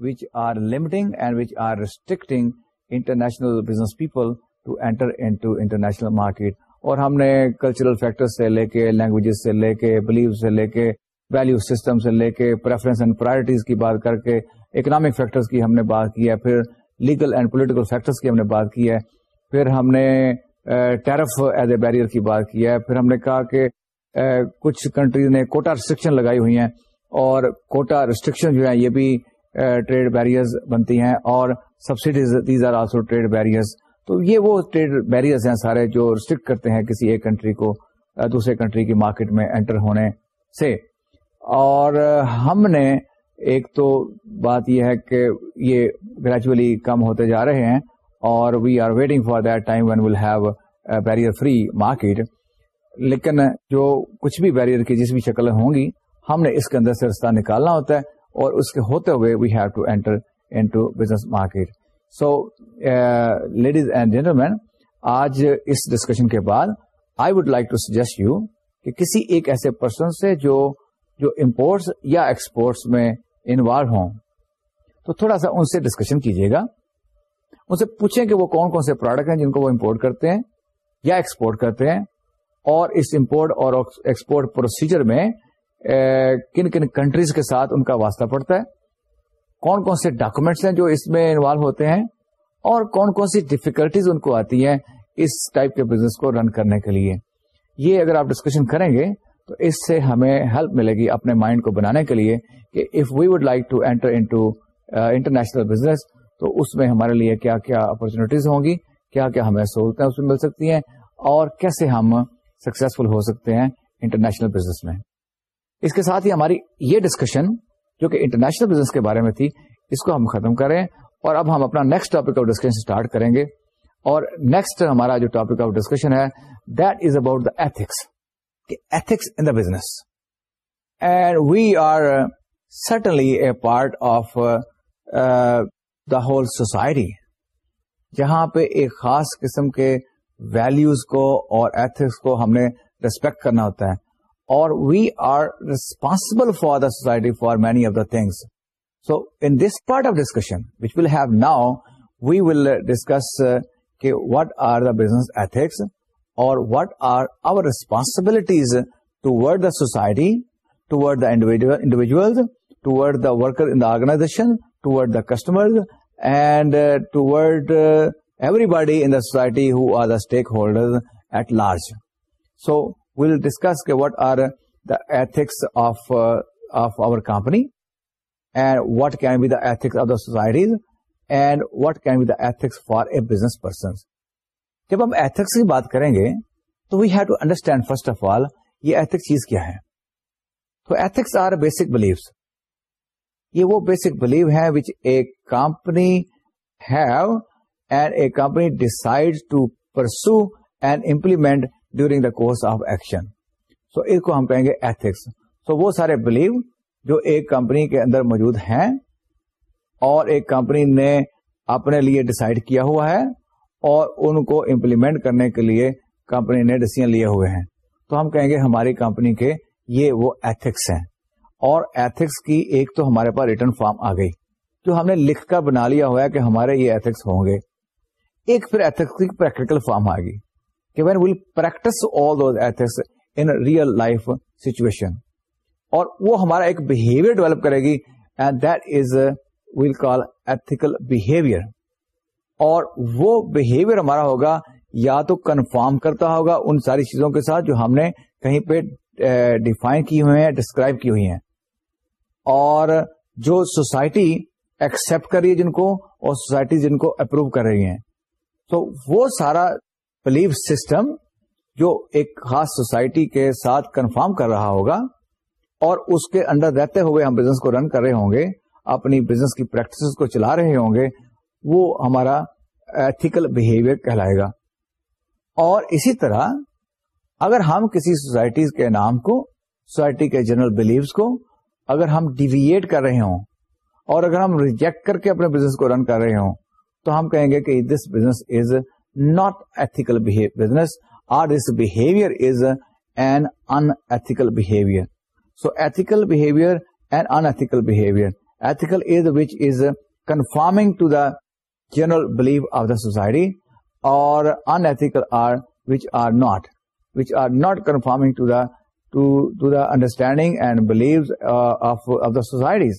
which are limiting and which are restricting international business people to enter into international market اور ہم نے کلچرل فیکٹر سے لے کے لینگویجز سے لے کے بلیو سے لے کے ویلو سسٹم سے لے کے پریفرنس اینڈ پرائرٹیز کی بات کر کے اکنامک فیکٹرز کی ہم نے بات کی ہے پھر لیگل اینڈ پولیٹیکل فیکٹرز کی ہم نے بات کی ہے پھر ہم نے ٹیرف ایز اے بیریئر کی بات کی ہے پھر ہم نے کہا کہ کچھ کنٹریز نے کوٹا ریسٹرکشن لگائی ہوئی ہیں اور کوٹا ریسٹرکشن جو ہے یہ بھی ٹریڈ بیریئرز بنتی ہیں اور subsidies these are also trade barriers تو یہ وہ ٹریڈ بیریئرز ہیں سارے جو ریسٹرکٹ کرتے ہیں کسی ایک کنٹری کو دوسرے کنٹری کی مارکیٹ میں انٹر ہونے سے اور ہم نے ایک تو بات یہ ہے کہ یہ گریجولی کم ہوتے جا رہے ہیں اور we are waiting for that time when will have barrier free market لیکن جو کچھ بھی بیریئر کی جس بھی شکلیں ہوں گی ہم نے اس کے اندر سے رستہ نکالنا ہوتا ہے اور اس کے ہوتے ہوئے we have to enter into business market so ladies and gentlemen آج اس ڈسکشن کے بعد I would like to suggest you کہ کسی ایک ایسے پرسن سے جو جو امپورٹس یا ایکسپورٹس میں انوالو ہوں تو تھوڑا سا ان سے ڈسکشن کیجیے گا ان سے پوچھیں کہ وہ کون کون سے پروڈکٹ ہیں جن کو وہ امپورٹ کرتے ہیں یا ایکسپورٹ کرتے ہیں اور اس امپورٹ اور ایکسپورٹ پروسیجر میں کن کن کنٹریز کے ساتھ ان کا واسطہ پڑتا ہے کون کون سے ڈاکومینٹس ہیں جو اس میں انوالو ہوتے ہیں اور کون کون سی ڈیفیکلٹیز ان کو آتی ہیں اس ٹائپ کے بزنس کو رن کرنے کے لیے یہ اگر آپ ڈسکشن کریں گے تو اس سے ہمیں ہیلپ ملے گی اپنے مائنڈ کو بنانے کے لیے کہ if we would like to enter into international business تو اس میں ہمارے لیے کیا کیا اپرچونیٹیز ہوں گی کیا کیا ہمیں سہولتیں اس میں مل سکتی ہیں اور کیسے ہم سکسیزفل ہو سکتے ہیں انٹرنیشنل بزنس میں اس کے ساتھ ہی ہماری یہ ڈسکشن جو کہ انٹرنیشنل بزنس کے بارے میں تھی اس کو ہم ختم کریں اور اب ہم اپنا next topic of discussion start کریں گے اور نیکسٹ ہمارا جو ٹاپک آف ڈسکشن ہے that is about the ethics ethics in the business and we are certainly a part of the whole society جہاں پہ ایک خاص قسم کے ویلوز کو اور ایتھکس کو ہم نے ریسپیکٹ کرنا ہوتا ہے or we are responsible for the society for many of the things. So in this part of discussion, which we'll have now, we will discuss uh, what are the business ethics or what are our responsibilities toward the society, toward the individuals, toward the worker in the organization, toward the customers, and uh, toward uh, everybody in the society who are the stakeholders at large. So we will discuss کے what are the ethics of of our company and what can be the ethics of the societies and what can be the ethics for a business person جب ہم ethics کی بات کریں گے تو we have to understand first of all یہ ethics چیز کیا ہے تو ایتھکس آر بیسک بلیوس یہ وہ بیسک بلیو ہے which a company have and a company decide to pursue and implement during the course of action so اس کو ہم کہیں گے ایتھکس سو وہ سارے بلیو جو ایک کمپنی کے اندر موجود ہیں اور ایک کمپنی نے اپنے لیے ڈسائڈ کیا ہوا ہے اور ان کو امپلیمنٹ کرنے کے لیے کمپنی نے ڈسیزن لیے ہوئے ہیں تو ہم کہیں گے ہماری کمپنی کے یہ وہ ایتھکس ہیں اور ایتھکس کی ایک تو ہمارے پاس ریٹرن فارم آ گئی جو ہم نے لکھ کر بنا لیا ہوا ہے کہ ہمارے یہ ایتھکس ہوں گے ایک پھر ایتھکس کی پریکٹیکل فارم آئے گی کہ when will practise all those ethics in real life situation اور وہ ہمارا ایک بہیویئر ڈیولپ کرے گی and that is will call ethical behaviour اور وہ بہیویئر ہمارا ہوگا یا تو کنفارم کرتا ہوگا ان ساری چیزوں کے ساتھ جو ہم نے کہیں پہ ڈیفائن uh, کی ہوئے ہیں ڈسکرائب کی ہوئی ہیں اور جو سوسائٹی ایکسپٹ کر رہی ہے جن کو اور سوسائٹی جن کو اپروو کر رہی ہیں تو وہ سارا بلیف سسٹم جو ایک خاص سوسائٹی کے ساتھ کنفرم کر رہا ہوگا اور اس کے انڈر رہتے ہوئے ہم بزنس کو رن کر رہے ہوں گے اپنی بزنس کی پریکٹس کو چلا رہے ہوں گے وہ ہمارا ایتھیکل بہیویئر کہلائے گا اور اسی طرح اگر ہم کسی سوسائٹی کے نام کو سوسائٹی کے جنرل بلیوس کو اگر ہم ڈیویٹ کر رہے ہوں اور اگر ہم ریجیکٹ کر کے اپنے بزنس کو رن کر رہے ہوں تو ہم کہیں گے کہ this business is not ethical business اور this behaviour is and unethical behaviour so ethical behaviour and unethical behaviour ethical conforming to the general belief of the society اور unethical are which are not which are not conforming to the to the understanding and belief of of the society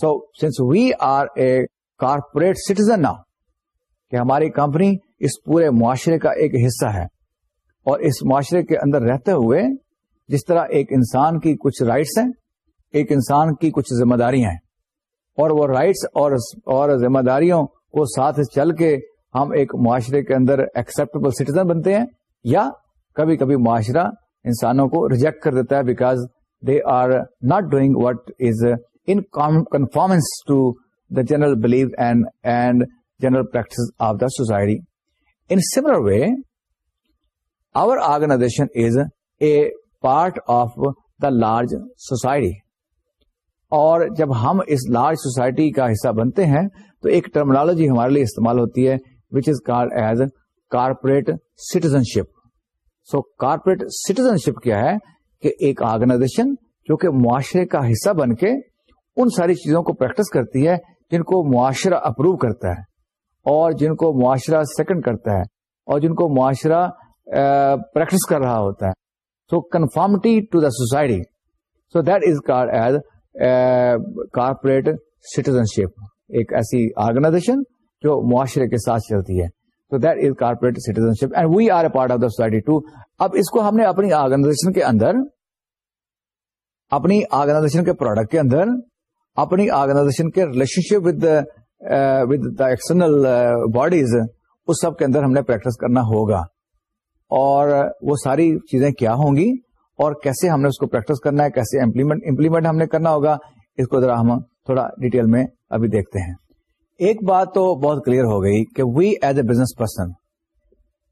so since we are a corporate citizen نا کہ ہماری company اس پورے معاشرے کا ایک حصہ ہے اور اس معاشرے کے اندر رہتے ہوئے جس طرح ایک انسان کی کچھ رائٹس ہیں ایک انسان کی کچھ ذمہ داریاں ہیں اور وہ رائٹس اور اور ذمہ داریوں کو ساتھ چل کے ہم ایک معاشرے کے اندر ایکسپٹیبل سٹیزن بنتے ہیں یا کبھی کبھی معاشرہ انسانوں کو ریجیکٹ کر دیتا ہے because they are not doing what is in conformance to the general belief and and general practice of the society In similar way, our organization is a part of the large society. اور جب ہم اس large society کا حصہ بنتے ہیں تو ایک ٹرمنالوجی ہمارے لیے استعمال ہوتی ہے which is call as corporate citizenship so corporate citizenship کیا ہے کہ ایک آرگنائزیشن جو کہ معاشرے کا حصہ بن کے ان ساری چیزوں کو پریکٹس کرتی ہے جن کو معاشرہ اپروو کرتا ہے اور جن کو معاشرہ سیکنڈ کرتا ہے اور جن کو معاشرہ پریکٹس کر رہا ہوتا ہے so conformity to the society so that is call as corporate citizenship ایک ایسی آرگنائزیشن جو معاشرے کے ساتھ چلتی ہے so that is corporate citizenship and we are a part of the society to اب اس کو ہم نے اپنی آرگنائزیشن کے اندر اپنی آرگنائزیشن کے پروڈکٹ کے اندر اپنی آرگنائزیشن کے relationship with with the external bodies اس سب کے اندر ہم نے پریکٹس کرنا ہوگا اور وہ ساری چیزیں کیا ہوں گی اور کیسے ہم نے اس کو پریکٹس کرنا ہے کیسے امپلیمنٹ امپلیمنٹ ہم نے کرنا ہوگا اس کو ذرا ہم تھوڑا ڈیٹیل میں ابھی دیکھتے ہیں ایک بات تو بہت کلیئر ہو گئی کہ we as a business person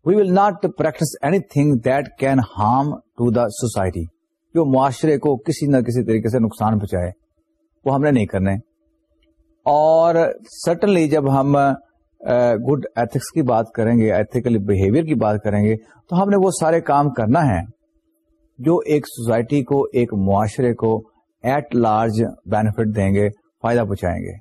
we will not practice anything that can harm to the society جو معاشرے کو کسی نہ کسی طریقے سے نقصان پہنچائے وہ ہم نے نہیں کرنے اور سٹنلی جب ہم گڈ ایتھکس کی بات کریں گے ایتھیکلی بہیویئر کی بات کریں گے تو ہم نے وہ سارے کام کرنا ہے جو ایک سوسائٹی کو ایک معاشرے کو ایٹ لارج بینیفٹ دیں گے فائدہ پہنچائیں گے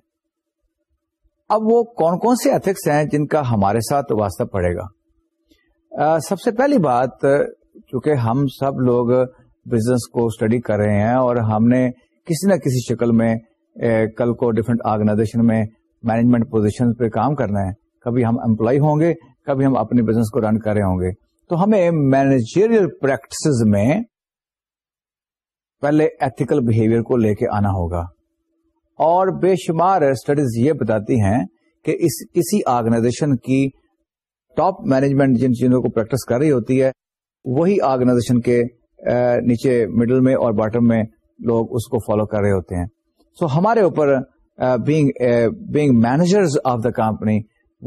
اب وہ کون کون سے ایتھکس ہیں جن کا ہمارے ساتھ واسطہ پڑے گا سب سے پہلی بات چونکہ ہم سب لوگ بزنس کو اسٹڈی کر رہے ہیں اور ہم نے کسی نہ کسی شکل میں کل کو ڈفرینٹ آرگنائزیشن میں مینجمنٹ پوزیشن پہ کام کرنا ہے کبھی ہم امپلائی ہوں گے کبھی ہم اپنے بزنس کو رن کر رہے ہوں گے تو ہمیں مینیجیریل پریکٹس میں پہلے ایتھیکل بہیویئر کو لے کے آنا ہوگا اور بے شمار اسٹڈیز یہ بتاتی ہیں کہ اس کسی آرگنائزیشن کی ٹاپ مینجمنٹ جن چیزوں کو پریکٹس کر رہی ہوتی ہے وہی آرگنائزیشن کے نیچے مڈل میں اور باٹم میں لوگ اس کو فالو کر رہے ہوتے ہیں سو ہمارے اوپر being managers of the company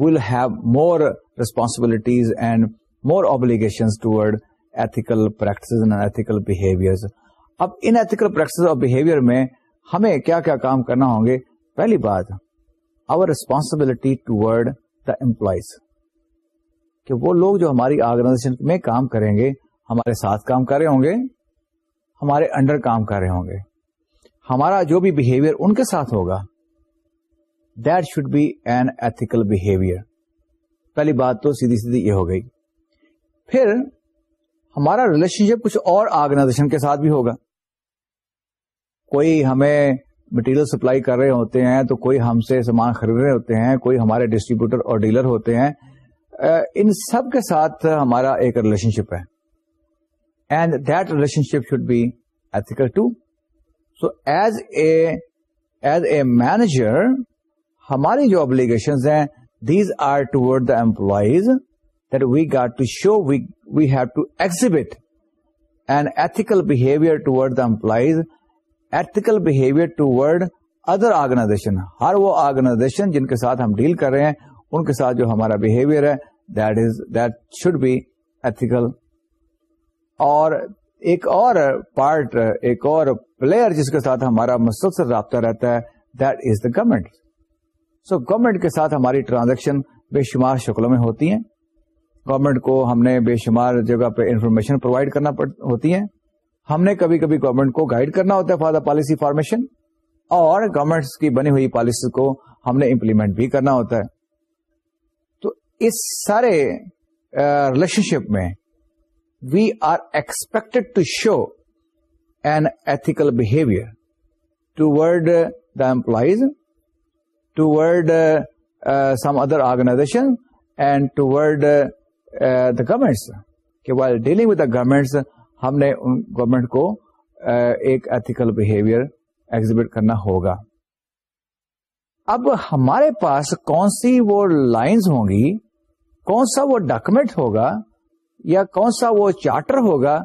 will have more responsibilities and more obligation ٹوڈ ethical practice behaviour اب ان ایتھیکل پریکٹس اور بہیویئر میں ہمیں کیا کیا کام کرنا ہوں گے پہلی بات آور ریسپانسبلٹی ٹوڈ دا امپلائیز کہ وہ لوگ جو ہماری آرگنائزیشن میں کام کریں گے ہمارے ساتھ کام کر رہے ہوں گے ہمارے انڈر کام کر رہے ہوں گے ہمارا جو بھی بہیویئر ان کے ساتھ ہوگا that should be an ethical behaviour پہلی بات تو سیدھی سیدھی یہ ہو گئی پھر ہمارا ریلیشن شپ کچھ اور آرگنائزیشن کے ساتھ بھی ہوگا کوئی ہمیں مٹیریل سپلائی کر رہے ہوتے ہیں تو کوئی ہم سے سامان خرید رہے ہوتے ہیں کوئی ہمارے ڈسٹریبیوٹر اور ڈیلر ہوتے ہیں ان سب کے ساتھ ہمارا ایک ریلیشن شپ ہے and that relation ship should be ethical to so as a as a manager ہماری جو ابلیگیشنز ہیں these are ٹوڈ the employees that we got to show we have to exhibit and ethical behaviour ٹوڈ the employees ethical behaviour ٹوڈ other organization ہر وہ organization جن کے ساتھ ہم deal کر رہے ہیں ان کے ساتھ جو ہمارا بہیویئر ہے that is that should be ethical اور ایک اور پارٹ ایک اور پلیئر جس کے ساتھ ہمارا مسلسل رابطہ رہتا ہے that is the government so government کے ساتھ ہماری ٹرانزیکشن بے شمار شکلوں میں ہوتی ہیں گورمنٹ کو ہم نے بے شمار جگہ پہ انفارمیشن پرووائڈ کرنا ہوتی ہیں ہم نے کبھی کبھی گورنمنٹ کو گائیڈ کرنا ہوتا ہے فار دا پالیسی فارمیشن اور گورمنٹ کی بنی ہوئی پالیسی کو ہم نے امپلیمنٹ بھی کرنا ہوتا ہے تو اس سارے ریلیشن شپ میں we are expect to show an ethical behaviour toward the employees toward some other organization and toward the governments while dealing with the governments ہم نے گورمنٹ کو ایک ایتھیکل بہیویئر ایگزیبٹ کرنا ہوگا اب ہمارے پاس کون سی وہ لائنس ہوں گی کون سا وہ ڈاکومنٹ ہوگا یا کون سا وہ چارٹر ہوگا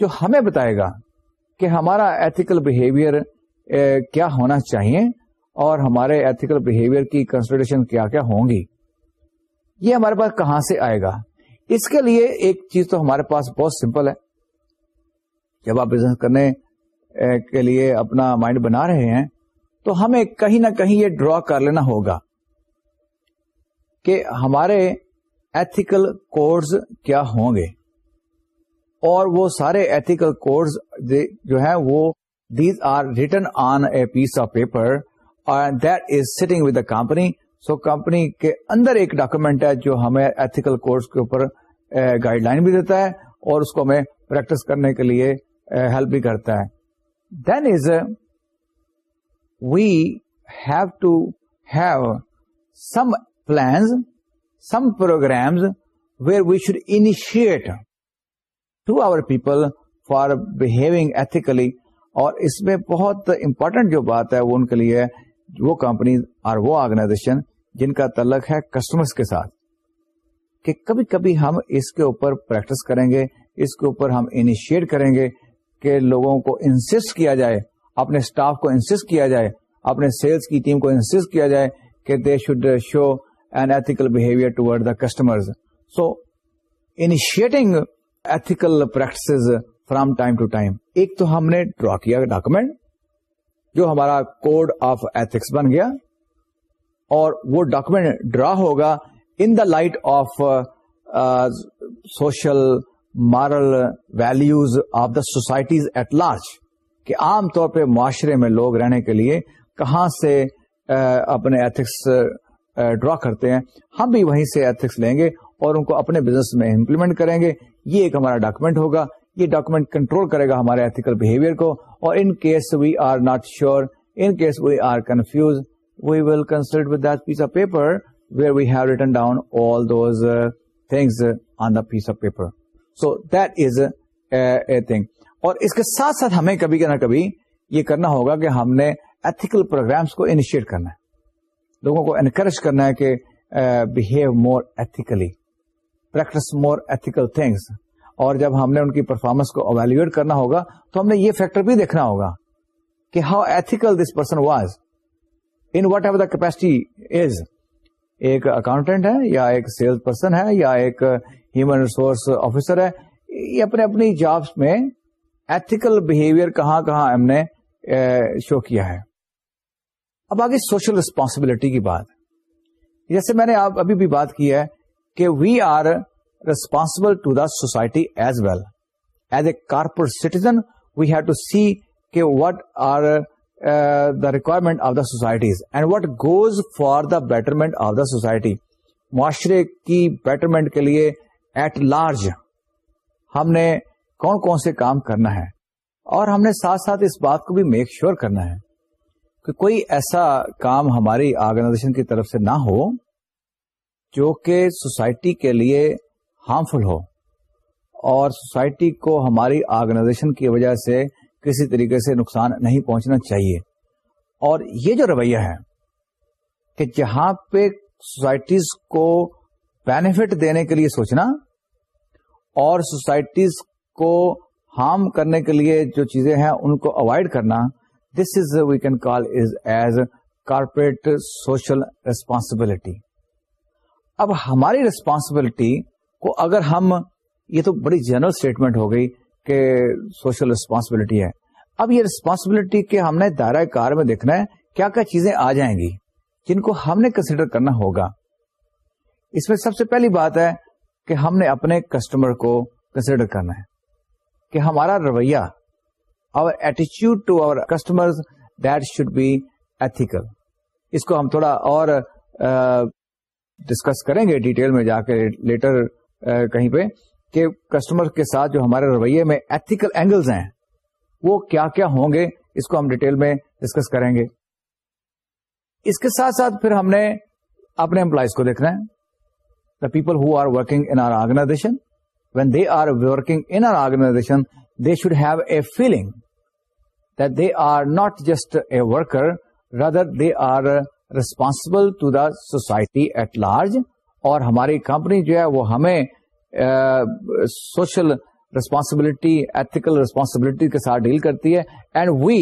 جو ہمیں بتائے گا کہ ہمارا ایتھیکل بہیویئر کیا ہونا چاہیے اور ہمارے ایتھیکل بہیویئر کی کنسیڈریشن کیا کیا ہوں گی یہ ہمارے پاس کہاں سے آئے گا اس کے لیے ایک چیز تو ہمارے پاس بہت سمپل ہے جب آپ بزنس کرنے کے لیے اپنا مائنڈ بنا رہے ہیں تو ہمیں کہیں نہ کہیں یہ ڈرا کر لینا ہوگا کہ ہمارے ایتھیکل کوڈز کیا ہوں گے اور وہ سارے ایتھیکل کوڈز جو ہیں وہ these are written on a piece of paper that is setting with the company so company کے اندر ایک ڈاکومینٹ ہے جو ہمیں ایتھیکل کوڈز کے اوپر گائیڈ eh, لائن بھی دیتا ہے اور اس کو ہمیں پریکٹس کرنے کے لیے ہیلپ eh, بھی کرتا ہے then is we have to have some plans some programmes where we should initiate to our people for behaving ethically اور اس میں بہت امپورٹنٹ جو بات ہے وہ ان کے لیے وہ کمپنیز اور وہ آرگنائزیشن جن کا تعلق ہے کسٹمرس کے ساتھ کہ کبھی کبھی ہم اس کے اوپر پریکٹس کریں گے اس کے اوپر ہم انیشیٹ کریں گے کہ لوگوں کو انسسٹ کیا جائے اپنے اسٹاف کو انسسٹ کیا جائے اپنے سیلس کی ٹیم کو انسسٹ کیا جائے کہ they should show and ethical behaviour ٹوڈ the customer ethical practice from time to time ایک تو ہم نے ڈرا کیا ڈاکومینٹ جو ہمارا کوڈ آف ایتھکس بن گیا اور وہ ڈاکومینٹ ڈرا ہوگا in the light of social moral values of the societies at large کہ عام طور پہ معاشرے میں لوگ رہنے کے لیے کہاں سے uh, اپنے ایتھکس ڈرا کرتے ہیں ہم بھی وہیں سے ایتھکس لیں گے اور ان کو اپنے بزنس میں امپلیمنٹ کریں گے یہ ایک ہمارا ڈاکومنٹ ہوگا یہ ڈاکومینٹ کنٹرول کرے گا ہمارے ایتھیکل بہیویئر کو اور in case we are not sure in case we are confuse we will consult with piece of paper where we have written down all those things on the piece of paper so that is a thing اور اس کے ساتھ ساتھ ہمیں کبھی کہ نہ کبھی یہ کرنا ہوگا کہ ہم نے ایتھیکل پروگرامس کو انیشیٹ کرنا ہے لوگوں کو انکریج کرنا ہے کہ behave more ethically practice more ethical things اور جب ہم نے ان کی پرفارمنس کو اویلویٹ کرنا ہوگا تو ہم نے یہ فیکٹر بھی دیکھنا ہوگا کہ how ethical this person was in whatever the capacity as ایک اکاؤنٹینٹ ہے یا ایک سیلس پرسن ہے یا ایک ہیومن ریسورس آفیسر ہے یہ اپنے اپنی جابس میں ایتھیکل بہیویئر کہاں کہاں ہم نے شو کیا ہے اب آگے سوشل ریسپانسبلٹی کی بات جیسے میں نے آپ ابھی بھی بات کی ہے کہ we are responsible to the society as well as a corporate citizen we have to see کہ what are the requirement of the societies and what goes for the betterment of the society معاشرے کی betterment کے لیے at large ہم نے کون کون سے کام کرنا ہے اور ہم نے ساتھ ساتھ اس بات کو بھی میک شیور کرنا ہے کہ کوئی ایسا کام ہماری آرگنائزیشن کی طرف سے نہ ہو جو کہ سوسائٹی کے لیے ہارمفل ہو اور سوسائٹی کو ہماری آرگنائزیشن کی وجہ سے کسی طریقے سے نقصان نہیں پہنچنا چاہیے اور یہ جو رویہ ہے کہ جہاں پہ سوسائٹیز کو بینیفٹ دینے کے لیے سوچنا اور سوسائٹیز کو ہارم کرنے کے لیے جو چیزیں ہیں ان کو اوائڈ کرنا this is we can call is as corporate social responsibility اب ہماری ریسپانسبلٹی کو اگر ہم یہ تو بڑی جنرل اسٹیٹمنٹ ہو گئی کہ سوشل ریسپانسبلٹی ہے اب یہ ریسپانسبلٹی کے ہم نے دائرۂ کار میں دیکھنا ہے کیا کیا چیزیں آ جائیں گی جن کو ہم نے کنسیڈر کرنا ہوگا اس میں سب سے پہلی بات ہے کہ ہم نے اپنے کسٹمر کو کنسیڈر کرنا ہے کہ ہمارا رویہ اس کو ہم تھوڑا اور ڈسکس کریں گے ڈیٹیل میں جا کے لیٹر کہیں پہ کہ کسٹمر کے ساتھ جو ہمارے رویے میں ایتھیکل اینگلس ہیں وہ کیا کیا ہوں گے اس کو ہم ڈیٹیل میں ڈسکس کریں گے اس کے ساتھ ساتھ پھر ہم نے اپنے امپلائیز کو دیکھنا ہے the people who are working in our organization when they are working in our organization they should have a feeling they are not just a worker rather they are responsible to the society at large اور ہماری company جو ہے وہ ہمیں social responsibility ethical responsibility کے ساتھ deal کرتی ہے and we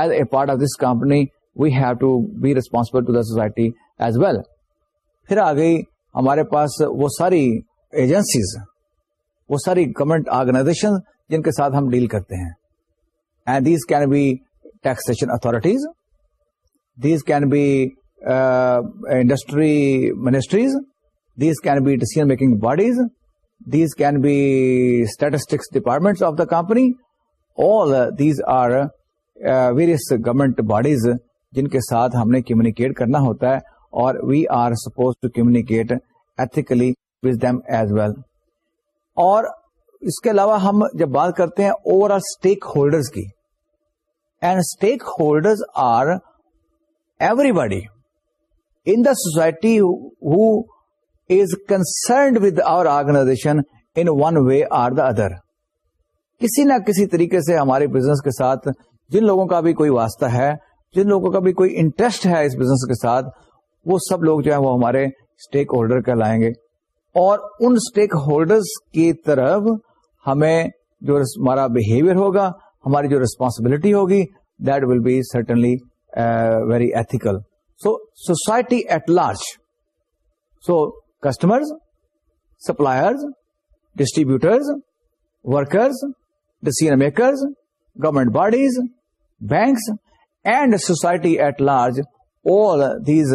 as a part of this company we have to be responsible to the society as well پھر آ گئی ہمارے پاس وہ ساری ایجنسیز وہ ساری گورمنٹ آرگنائزیشن جن کے ساتھ ہم ڈیل کرتے ہیں and these can be taxation authorities these can be industry ministries these can be decision making bodies these can be statistics department of the company all these are various government bodies جن کے ساتھ ہم نے communicate کرنا ہوتا ہے اور we are suppose to communicate ethically with them as well اور اس کے علاوہ ہم جب بات کرتے ہیں اوور آل اسٹیک ہولڈرز کی and stakeholder are everybody in the society who is concerned with our organization in one way or the other کسی نہ کسی طریقے سے ہمارے بزنس کے ساتھ جن لوگوں کا بھی کوئی واسطہ ہے جن لوگوں کا بھی کوئی انٹرسٹ ہے اس بزنس کے ساتھ وہ سب لوگ جو ہے وہ ہمارے اسٹیک ہولڈر کہلائیں گے اور ان اسٹیک ہولڈرز کی طرف ہمیں جو ہمارا بہیویئر ہوگا ہماری جو ریسپانسبلٹی ہوگی that will be certainly very ethical so society at large so customer suppliers distributors workers decision makers government bodies banks and society at large all these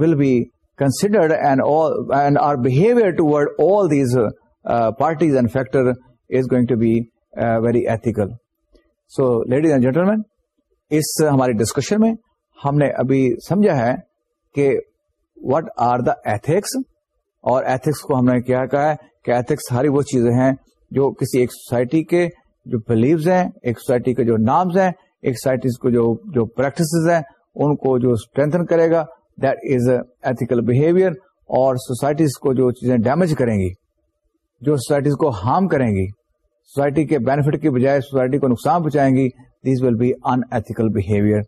will be and our behaviour to all these parties and factor is going to be very ethical so ladies and gentlemen اس ہماری discussion میں ہم نے ابھی سمجھا ہے کہ what are the ethics اور ایتھکس کو ہم نے کیا کہا ہے کہ ایتھکس ساری وہ چیزیں ہیں جو کسی ایک سوسائٹی کے جو بلیوز ہیں ایک سوسائٹی کے جو نامز ہیں ایک سوسائٹیز کو جو جو پریکٹسز ہیں ان کو جو اسٹرینتھن کرے گا دیٹ از ایتھیکل بہیویئر اور سوسائٹیز کو جو چیزیں ڈیمیج کریں گی جو سوسائٹیز کو ہارم کریں گی سوسائٹی کے بینیفٹ کی بجائے سوسائٹی کو نقصان پہنچائیں گی these will be unethical behaviour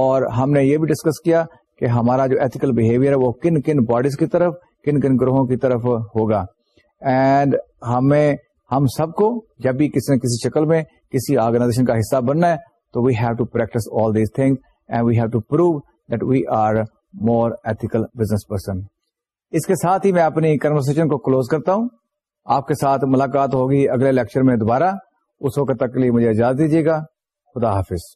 اور ہم نے یہ بھی ڈسکس کیا کہ ہمارا جو ایتھیکل بہیویئر ہے وہ کن کن باڈیز کی طرف کن کن گروہوں کی طرف ہوگا اینڈ ہمیں ہم سب کو جب بھی کسی نہ کسی شکل میں کسی آرگنائزیشن کا حصہ بننا ہے تو we have to practise all these thing and we have to prove that we are more ethical business person اس کے ساتھ ہی میں اپنی کنورسن کو کلوز کرتا ہوں آپ کے ساتھ ملاقات ہوگی اگلے لیکچر میں دوبارہ اس وقت تک کے لیے مجھے اجازت دیجیے گا خدا حافظ